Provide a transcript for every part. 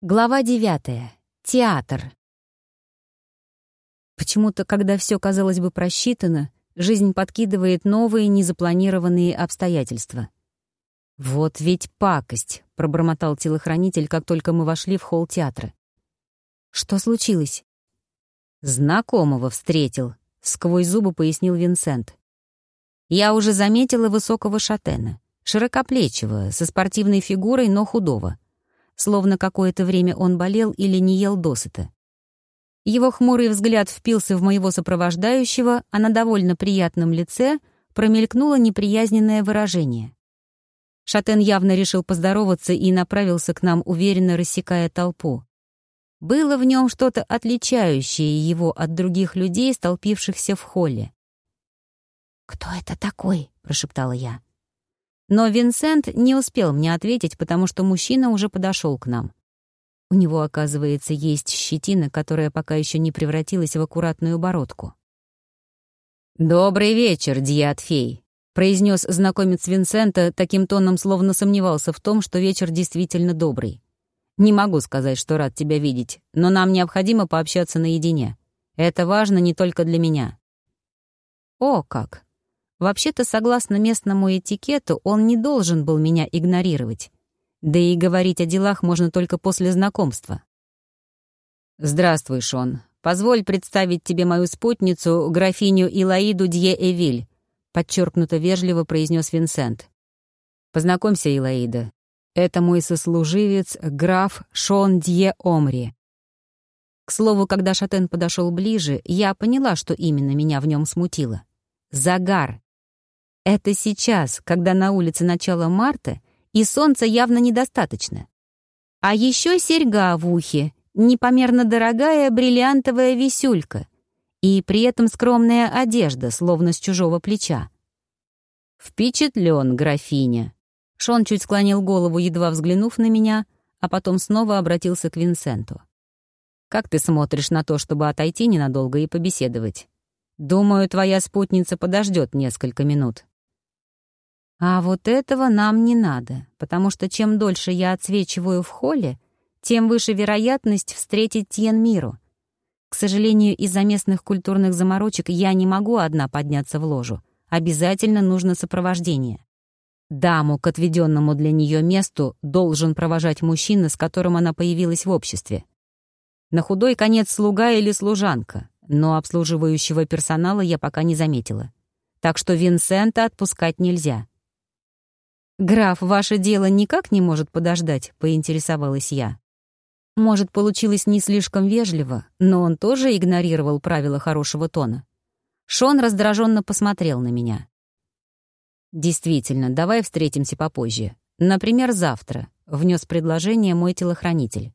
Глава девятая. Театр. Почему-то, когда все казалось бы просчитано, жизнь подкидывает новые незапланированные обстоятельства. «Вот ведь пакость», — пробормотал телохранитель, как только мы вошли в холл театра. «Что случилось?» «Знакомого встретил», — сквозь зубы пояснил Винсент. «Я уже заметила высокого шатена, широкоплечего, со спортивной фигурой, но худого» словно какое-то время он болел или не ел досыта. Его хмурый взгляд впился в моего сопровождающего, а на довольно приятном лице промелькнуло неприязненное выражение. Шатен явно решил поздороваться и направился к нам, уверенно рассекая толпу. Было в нем что-то отличающее его от других людей, столпившихся в холле. «Кто это такой?» — прошептала я. Но Винсент не успел мне ответить, потому что мужчина уже подошел к нам. У него, оказывается, есть щетина, которая пока еще не превратилась в аккуратную бородку. «Добрый вечер, Диатфей», — произнес знакомец Винсента таким тоном, словно сомневался в том, что вечер действительно добрый. «Не могу сказать, что рад тебя видеть, но нам необходимо пообщаться наедине. Это важно не только для меня». «О, как!» Вообще-то, согласно местному этикету, он не должен был меня игнорировать. Да и говорить о делах можно только после знакомства. «Здравствуй, Шон. Позволь представить тебе мою спутницу, графиню Илаиду Дье-Эвиль», подчеркнуто вежливо произнес Винсент. «Познакомься, Илаида. Это мой сослуживец, граф Шон Дье-Омри». К слову, когда Шатен подошел ближе, я поняла, что именно меня в нем смутило. Загар. Это сейчас, когда на улице начало марта, и солнца явно недостаточно. А еще серьга в ухе, непомерно дорогая бриллиантовая висюлька, и при этом скромная одежда, словно с чужого плеча. «Впечатлен, графиня!» Шон чуть склонил голову, едва взглянув на меня, а потом снова обратился к Винсенту. «Как ты смотришь на то, чтобы отойти ненадолго и побеседовать? Думаю, твоя спутница подождет несколько минут». А вот этого нам не надо, потому что чем дольше я отсвечиваю в холле, тем выше вероятность встретить Тьен Миру. К сожалению, из-за местных культурных заморочек я не могу одна подняться в ложу. Обязательно нужно сопровождение. Даму к отведенному для нее месту должен провожать мужчина, с которым она появилась в обществе. На худой конец слуга или служанка, но обслуживающего персонала я пока не заметила. Так что Винсента отпускать нельзя. «Граф, ваше дело никак не может подождать?» — поинтересовалась я. Может, получилось не слишком вежливо, но он тоже игнорировал правила хорошего тона. Шон раздраженно посмотрел на меня. «Действительно, давай встретимся попозже. Например, завтра», — внес предложение мой телохранитель.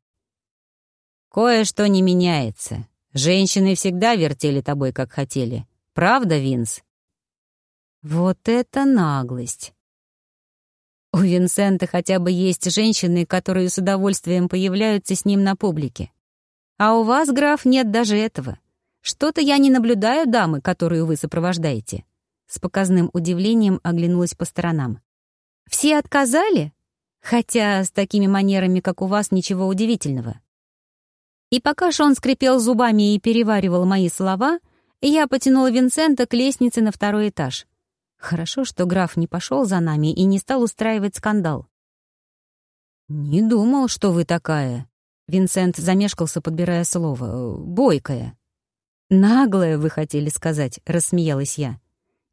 «Кое-что не меняется. Женщины всегда вертели тобой, как хотели. Правда, Винс?» «Вот это наглость!» У Винсента хотя бы есть женщины, которые с удовольствием появляются с ним на публике. А у вас, граф, нет даже этого. Что-то я не наблюдаю дамы, которую вы сопровождаете. С показным удивлением оглянулась по сторонам. Все отказали? Хотя с такими манерами, как у вас, ничего удивительного. И пока Шон скрипел зубами и переваривал мои слова, я потянула Винсента к лестнице на второй этаж — Хорошо, что граф не пошел за нами и не стал устраивать скандал. «Не думал, что вы такая». Винсент замешкался, подбирая слово. «Бойкая». «Наглая, вы хотели сказать», — рассмеялась я.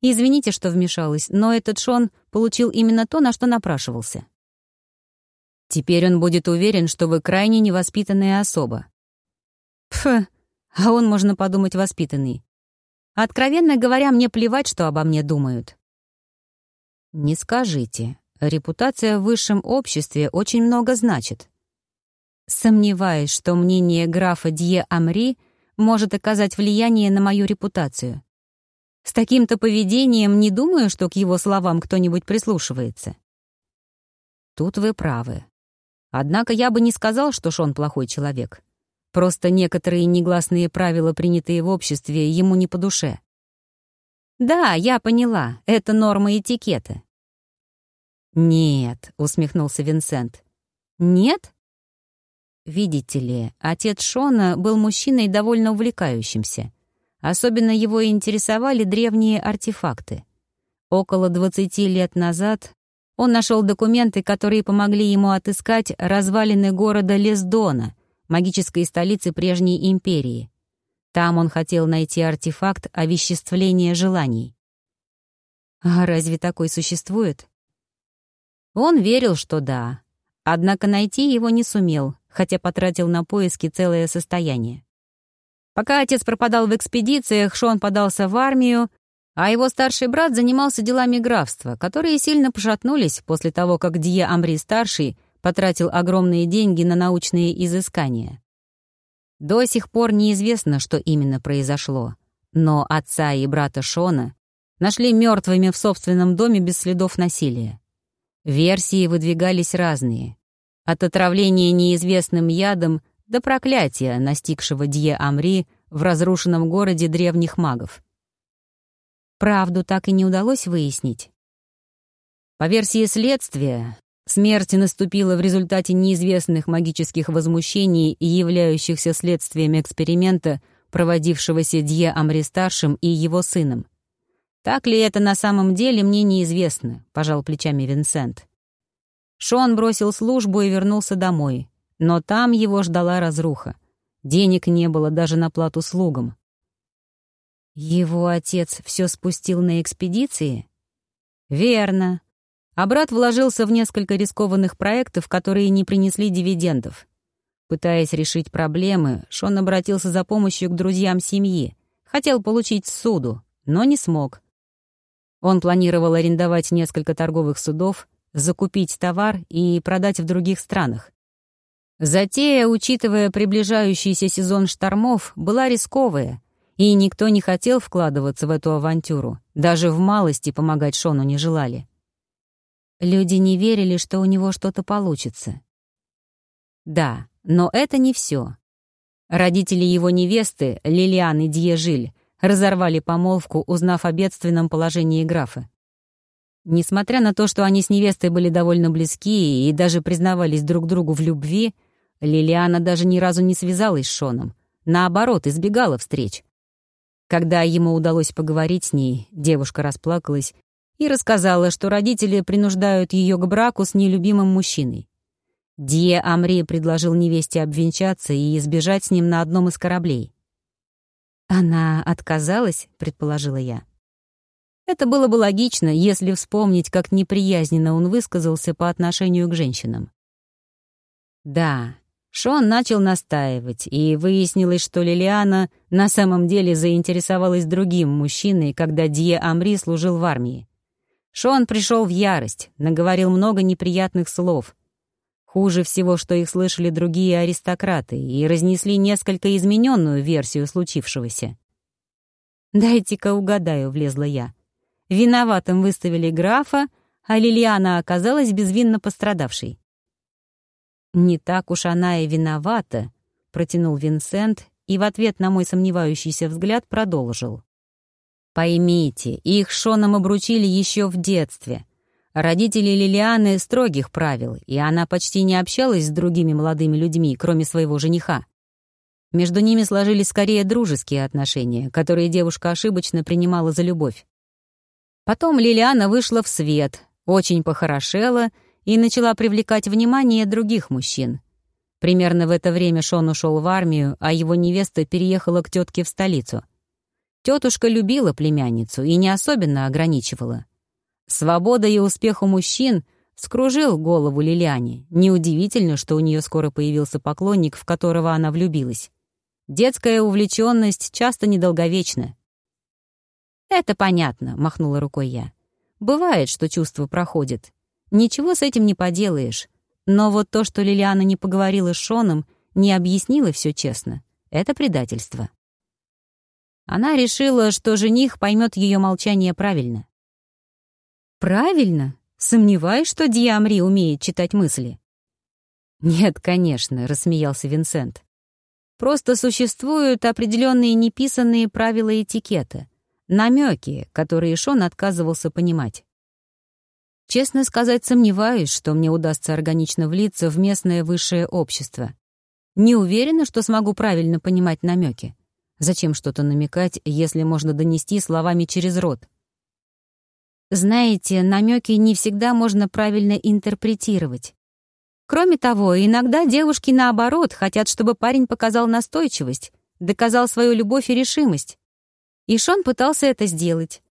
«Извините, что вмешалась, но этот Шон получил именно то, на что напрашивался». «Теперь он будет уверен, что вы крайне невоспитанная особа». «Пф, а он, можно подумать, воспитанный. Откровенно говоря, мне плевать, что обо мне думают. Не скажите. Репутация в высшем обществе очень много значит. Сомневаюсь, что мнение графа Дье Амри может оказать влияние на мою репутацию. С таким-то поведением не думаю, что к его словам кто-нибудь прислушивается. Тут вы правы. Однако я бы не сказал, что Шон плохой человек. Просто некоторые негласные правила, принятые в обществе, ему не по душе. «Да, я поняла, это норма этикета». «Нет», — усмехнулся Винсент. «Нет?» Видите ли, отец Шона был мужчиной довольно увлекающимся. Особенно его интересовали древние артефакты. Около 20 лет назад он нашел документы, которые помогли ему отыскать развалины города Лесдона, магической столицы прежней империи. Там он хотел найти артефакт овеществления желаний. А разве такой существует? Он верил, что да. Однако найти его не сумел, хотя потратил на поиски целое состояние. Пока отец пропадал в экспедициях, Шон подался в армию, а его старший брат занимался делами графства, которые сильно пошатнулись после того, как Дье Амри-старший потратил огромные деньги на научные изыскания. До сих пор неизвестно, что именно произошло, но отца и брата Шона нашли мертвыми в собственном доме без следов насилия. Версии выдвигались разные. От отравления неизвестным ядом до проклятия, настигшего Дье Амри в разрушенном городе древних магов. Правду так и не удалось выяснить. По версии следствия, смерть наступила в результате неизвестных магических возмущений, являющихся следствием эксперимента, проводившегося Дье Амри-старшим и его сыном. Так ли это на самом деле, мне неизвестно, пожал плечами Винсент. Шон бросил службу и вернулся домой, но там его ждала разруха. Денег не было даже на плату слугам. Его отец все спустил на экспедиции? Верно. А брат вложился в несколько рискованных проектов, которые не принесли дивидендов. Пытаясь решить проблемы, Шон обратился за помощью к друзьям семьи. Хотел получить суду, но не смог. Он планировал арендовать несколько торговых судов, закупить товар и продать в других странах. Затея, учитывая приближающийся сезон штормов, была рисковая, и никто не хотел вкладываться в эту авантюру, даже в малости помогать Шону не желали. Люди не верили, что у него что-то получится. Да, но это не все. Родители его невесты, Лилиан и Дьежиль, разорвали помолвку, узнав о бедственном положении графа. Несмотря на то, что они с невестой были довольно близки и даже признавались друг другу в любви, Лилиана даже ни разу не связалась с Шоном. Наоборот, избегала встреч. Когда ему удалось поговорить с ней, девушка расплакалась и рассказала, что родители принуждают ее к браку с нелюбимым мужчиной. Дие Амри предложил невесте обвенчаться и избежать с ним на одном из кораблей. «Она отказалась?» — предположила я. Это было бы логично, если вспомнить, как неприязненно он высказался по отношению к женщинам. Да, Шон начал настаивать, и выяснилось, что Лилиана на самом деле заинтересовалась другим мужчиной, когда Дье Амри служил в армии. Шон пришел в ярость, наговорил много неприятных слов. Хуже всего, что их слышали другие аристократы и разнесли несколько измененную версию случившегося. «Дайте-ка угадаю», — влезла я. Виноватым выставили графа, а Лилиана оказалась безвинно пострадавшей. «Не так уж она и виновата», — протянул Винсент и в ответ на мой сомневающийся взгляд продолжил. «Поймите, их Шоном обручили еще в детстве. Родители Лилианы строгих правил, и она почти не общалась с другими молодыми людьми, кроме своего жениха. Между ними сложились скорее дружеские отношения, которые девушка ошибочно принимала за любовь. Потом Лилиана вышла в свет, очень похорошела и начала привлекать внимание других мужчин. Примерно в это время Шон ушел в армию, а его невеста переехала к тетке в столицу. Тетушка любила племянницу и не особенно ограничивала. Свобода и успех у мужчин скружил голову Лилиане. Неудивительно, что у нее скоро появился поклонник, в которого она влюбилась. Детская увлеченность часто недолговечна. «Это понятно», — махнула рукой я. «Бывает, что чувство проходит. Ничего с этим не поделаешь. Но вот то, что Лилиана не поговорила с Шоном, не объяснила все честно, это предательство». Она решила, что жених поймет ее молчание правильно. «Правильно? Сомневаюсь, что Диамри умеет читать мысли». «Нет, конечно», — рассмеялся Винсент. «Просто существуют определенные неписанные правила этикета, намеки, которые Шон отказывался понимать. Честно сказать, сомневаюсь, что мне удастся органично влиться в местное высшее общество. Не уверена, что смогу правильно понимать намеки. Зачем что-то намекать, если можно донести словами через рот? Знаете, намеки не всегда можно правильно интерпретировать. Кроме того, иногда девушки, наоборот, хотят, чтобы парень показал настойчивость, доказал свою любовь и решимость. И Шон пытался это сделать.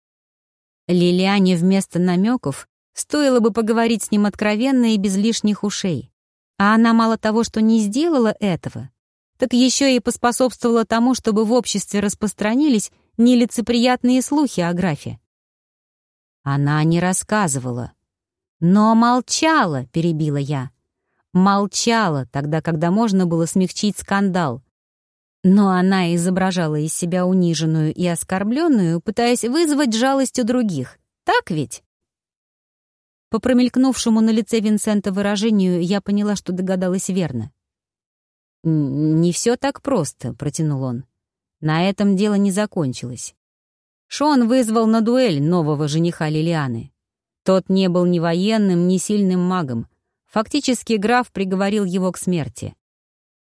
Лилиане вместо намеков стоило бы поговорить с ним откровенно и без лишних ушей. А она мало того, что не сделала этого, так еще и поспособствовала тому, чтобы в обществе распространились нелицеприятные слухи о графе. Она не рассказывала. Но молчала, перебила я. Молчала тогда, когда можно было смягчить скандал. Но она изображала из себя униженную и оскорбленную, пытаясь вызвать жалость у других. Так ведь? По промелькнувшему на лице Винсента выражению я поняла, что догадалась верно. «Не все так просто», — протянул он. На этом дело не закончилось. Шон вызвал на дуэль нового жениха Лилианы. Тот не был ни военным, ни сильным магом. Фактически граф приговорил его к смерти.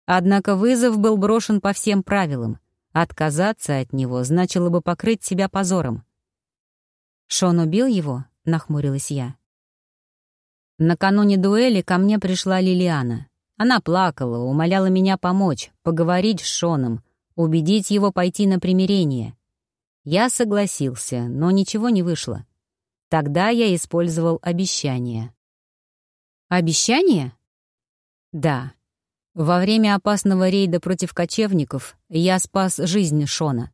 Однако вызов был брошен по всем правилам. Отказаться от него значило бы покрыть себя позором. «Шон убил его?» — нахмурилась я. Накануне дуэли ко мне пришла Лилиана. Она плакала, умоляла меня помочь, поговорить с Шоном, убедить его пойти на примирение. Я согласился, но ничего не вышло. Тогда я использовал обещание. Обещание? Да. Во время опасного рейда против кочевников я спас жизнь Шона.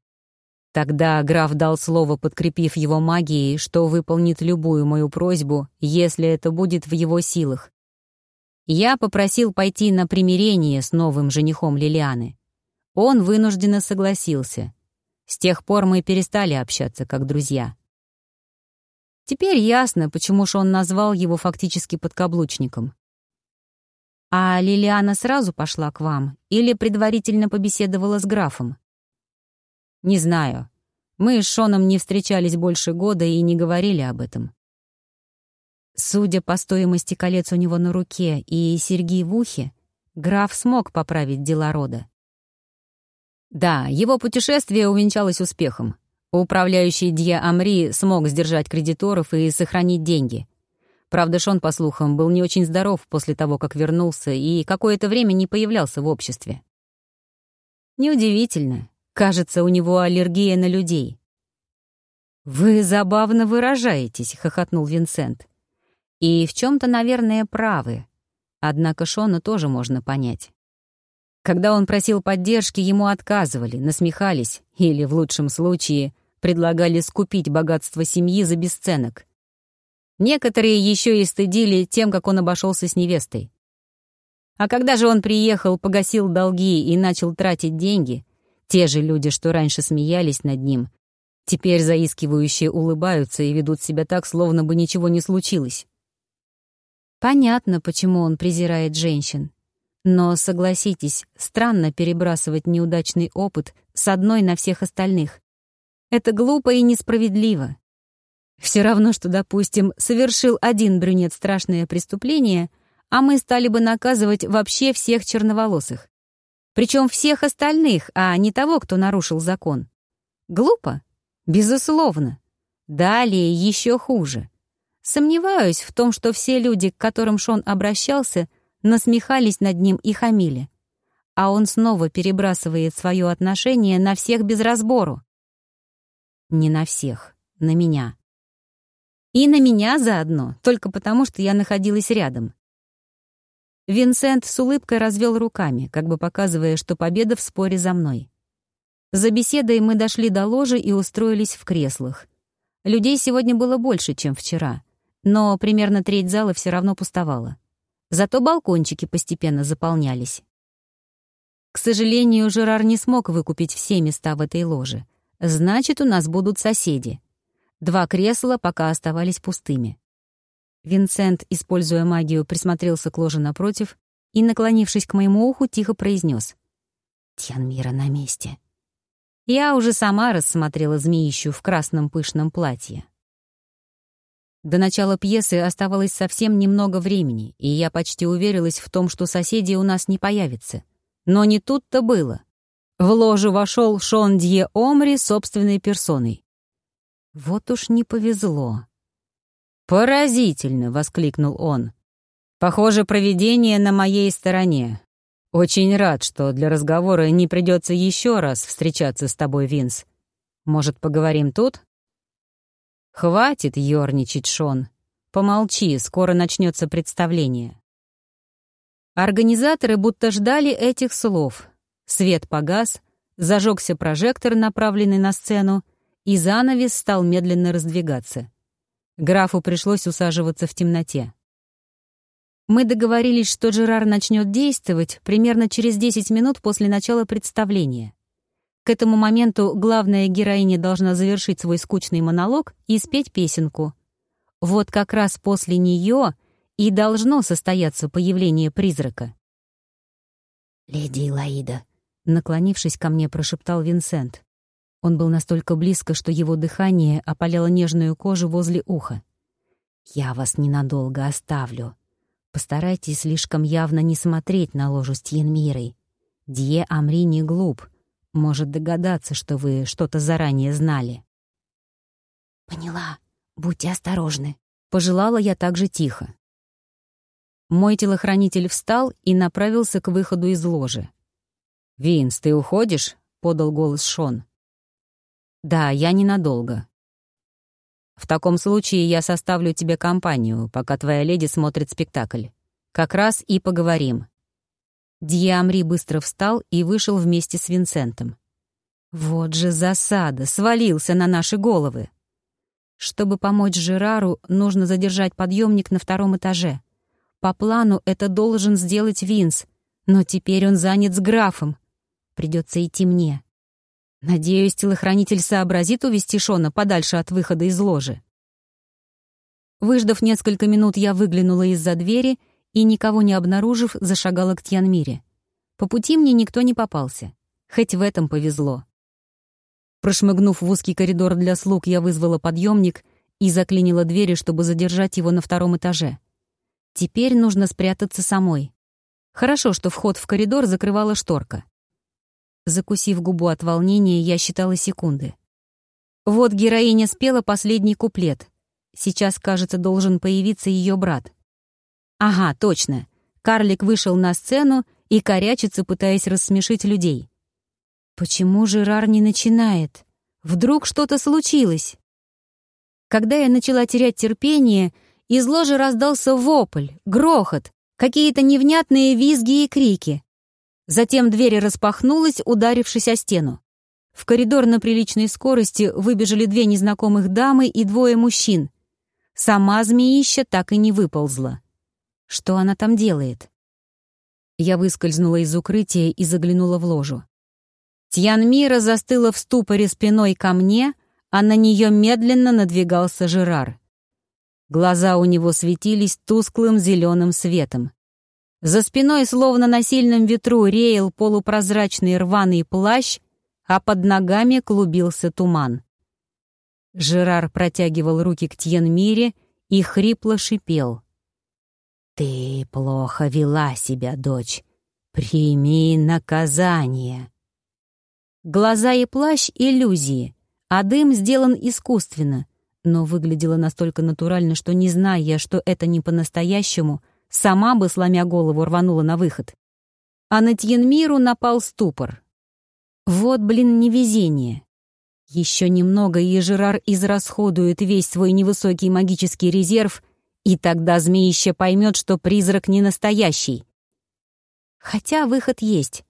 Тогда граф дал слово, подкрепив его магией, что выполнит любую мою просьбу, если это будет в его силах. Я попросил пойти на примирение с новым женихом Лилианы. Он вынужденно согласился. С тех пор мы перестали общаться как друзья. Теперь ясно, почему же он назвал его фактически подкаблучником. А Лилиана сразу пошла к вам или предварительно побеседовала с графом? Не знаю. Мы с Шоном не встречались больше года и не говорили об этом. Судя по стоимости колец у него на руке и серьги в ухе, граф смог поправить дела рода. Да, его путешествие увенчалось успехом. Управляющий Дья Амри смог сдержать кредиторов и сохранить деньги. Правда, Шон, по слухам, был не очень здоров после того, как вернулся и какое-то время не появлялся в обществе. Неудивительно. Кажется, у него аллергия на людей. «Вы забавно выражаетесь», — хохотнул Винсент. И в чем-то, наверное, правы. Однако Шона тоже можно понять. Когда он просил поддержки, ему отказывали, насмехались или, в лучшем случае, предлагали скупить богатство семьи за бесценок. Некоторые еще и стыдили тем, как он обошелся с невестой. А когда же он приехал, погасил долги и начал тратить деньги, те же люди, что раньше смеялись над ним, теперь заискивающие улыбаются и ведут себя так, словно бы ничего не случилось. Понятно, почему он презирает женщин. Но, согласитесь, странно перебрасывать неудачный опыт с одной на всех остальных. Это глупо и несправедливо. Все равно, что, допустим, совершил один брюнет страшное преступление, а мы стали бы наказывать вообще всех черноволосых. Причем всех остальных, а не того, кто нарушил закон. Глупо? Безусловно. Далее еще хуже. Сомневаюсь в том, что все люди, к которым Шон обращался, насмехались над ним и хамили. А он снова перебрасывает свое отношение на всех без разбору. Не на всех, на меня. И на меня заодно, только потому, что я находилась рядом. Винсент с улыбкой развел руками, как бы показывая, что победа в споре за мной. За беседой мы дошли до ложи и устроились в креслах. Людей сегодня было больше, чем вчера — но примерно треть зала все равно пустовала. Зато балкончики постепенно заполнялись. К сожалению, Жерар не смог выкупить все места в этой ложе. Значит, у нас будут соседи. Два кресла пока оставались пустыми. Винсент, используя магию, присмотрелся к ложе напротив и, наклонившись к моему уху, тихо произнес: «Тьянмира на месте». Я уже сама рассмотрела змеищу в красном пышном платье. До начала пьесы оставалось совсем немного времени, и я почти уверилась в том, что соседей у нас не появится. Но не тут-то было. В ложу вошел Шон Дье Омри собственной персоной. Вот уж не повезло. «Поразительно!» — воскликнул он. «Похоже, провидение на моей стороне. Очень рад, что для разговора не придется еще раз встречаться с тобой, Винс. Может, поговорим тут?» «Хватит ерничать, Шон. Помолчи, скоро начнется представление». Организаторы будто ждали этих слов, Свет погас, зажегся прожектор, направленный на сцену, и занавес стал медленно раздвигаться. Графу пришлось усаживаться в темноте. Мы договорились, что Жерар начнет действовать примерно через 10 минут после начала представления. К этому моменту главная героиня должна завершить свой скучный монолог и спеть песенку. Вот как раз после нее и должно состояться появление призрака. «Леди Илаида, Наклонившись ко мне, прошептал Винсент. Он был настолько близко, что его дыхание опаляло нежную кожу возле уха. «Я вас ненадолго оставлю. Постарайтесь слишком явно не смотреть на ложу с Тьенмирой. Дье Амри не глуп. Может догадаться, что вы что-то заранее знали». «Поняла. Будьте осторожны», — пожелала я также тихо. Мой телохранитель встал и направился к выходу из ложи. «Винс, ты уходишь?» — подал голос Шон. «Да, я ненадолго. В таком случае я составлю тебе компанию, пока твоя леди смотрит спектакль. Как раз и поговорим». Дьямри быстро встал и вышел вместе с Винсентом. Вот же засада, свалился на наши головы. Чтобы помочь Жерару, нужно задержать подъемник на втором этаже. По плану это должен сделать Винс, но теперь он занят с графом. Придется идти мне. Надеюсь, телохранитель сообразит увести Шона подальше от выхода из ложи. Выждав несколько минут, я выглянула из-за двери и, никого не обнаружив, зашагала к Тьянмире. По пути мне никто не попался. Хоть в этом повезло. Прошмыгнув в узкий коридор для слуг, я вызвала подъемник и заклинила двери, чтобы задержать его на втором этаже. Теперь нужно спрятаться самой. Хорошо, что вход в коридор закрывала шторка. Закусив губу от волнения, я считала секунды. Вот героиня спела последний куплет. Сейчас, кажется, должен появиться ее брат. Ага, точно. Карлик вышел на сцену и корячится, пытаясь рассмешить людей. Почему Жерар не начинает? Вдруг что-то случилось? Когда я начала терять терпение, из ложи раздался вопль, грохот, какие-то невнятные визги и крики. Затем дверь распахнулась, ударившись о стену. В коридор на приличной скорости выбежали две незнакомых дамы и двое мужчин. Сама змеища так и не выползла. Что она там делает? Я выскользнула из укрытия и заглянула в ложу. Тьянмира застыла в ступоре спиной ко мне, а на нее медленно надвигался Жерар. Глаза у него светились тусклым зеленым светом. За спиной, словно на сильном ветру, реял полупрозрачный рваный плащ, а под ногами клубился туман. Жерар протягивал руки к Тьенмире и хрипло шипел. «Ты плохо вела себя, дочь. Прими наказание». Глаза и плащ — иллюзии, а дым сделан искусственно, но выглядело настолько натурально, что, не зная, что это не по-настоящему, Сама бы, сломя голову, рванула на выход. А на Тьенмиру напал ступор. Вот, блин, невезение. Еще немного, и Жерар израсходует весь свой невысокий магический резерв, и тогда змеище поймет, что призрак не настоящий. Хотя выход есть.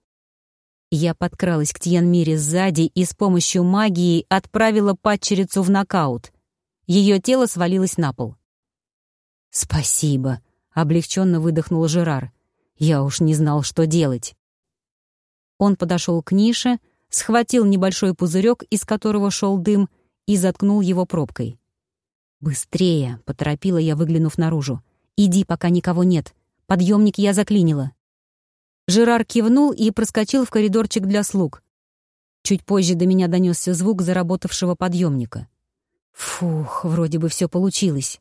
Я подкралась к Тьянмире сзади и с помощью магии отправила падчерицу в нокаут. Ее тело свалилось на пол. «Спасибо», Облегченно выдохнул Жерар. Я уж не знал, что делать. Он подошел к нише, схватил небольшой пузырек, из которого шел дым, и заткнул его пробкой. «Быстрее!» — поторопила я, выглянув наружу. «Иди, пока никого нет. Подъемник я заклинила». Жерар кивнул и проскочил в коридорчик для слуг. Чуть позже до меня донесся звук заработавшего подъемника. Фух, вроде бы все получилось.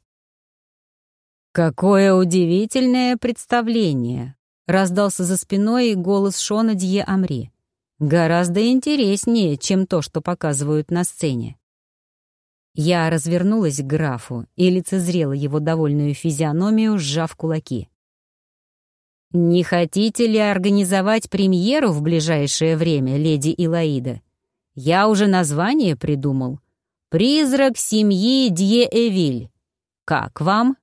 «Какое удивительное представление!» — раздался за спиной голос Шона Дье Амри. Гораздо интереснее, чем то, что показывают на сцене. Я развернулась к графу и лицезрела его довольную физиономию, сжав кулаки. «Не хотите ли организовать премьеру в ближайшее время, леди Илаида? Я уже название придумал. «Призрак семьи Дье-Эвиль». Как вам?»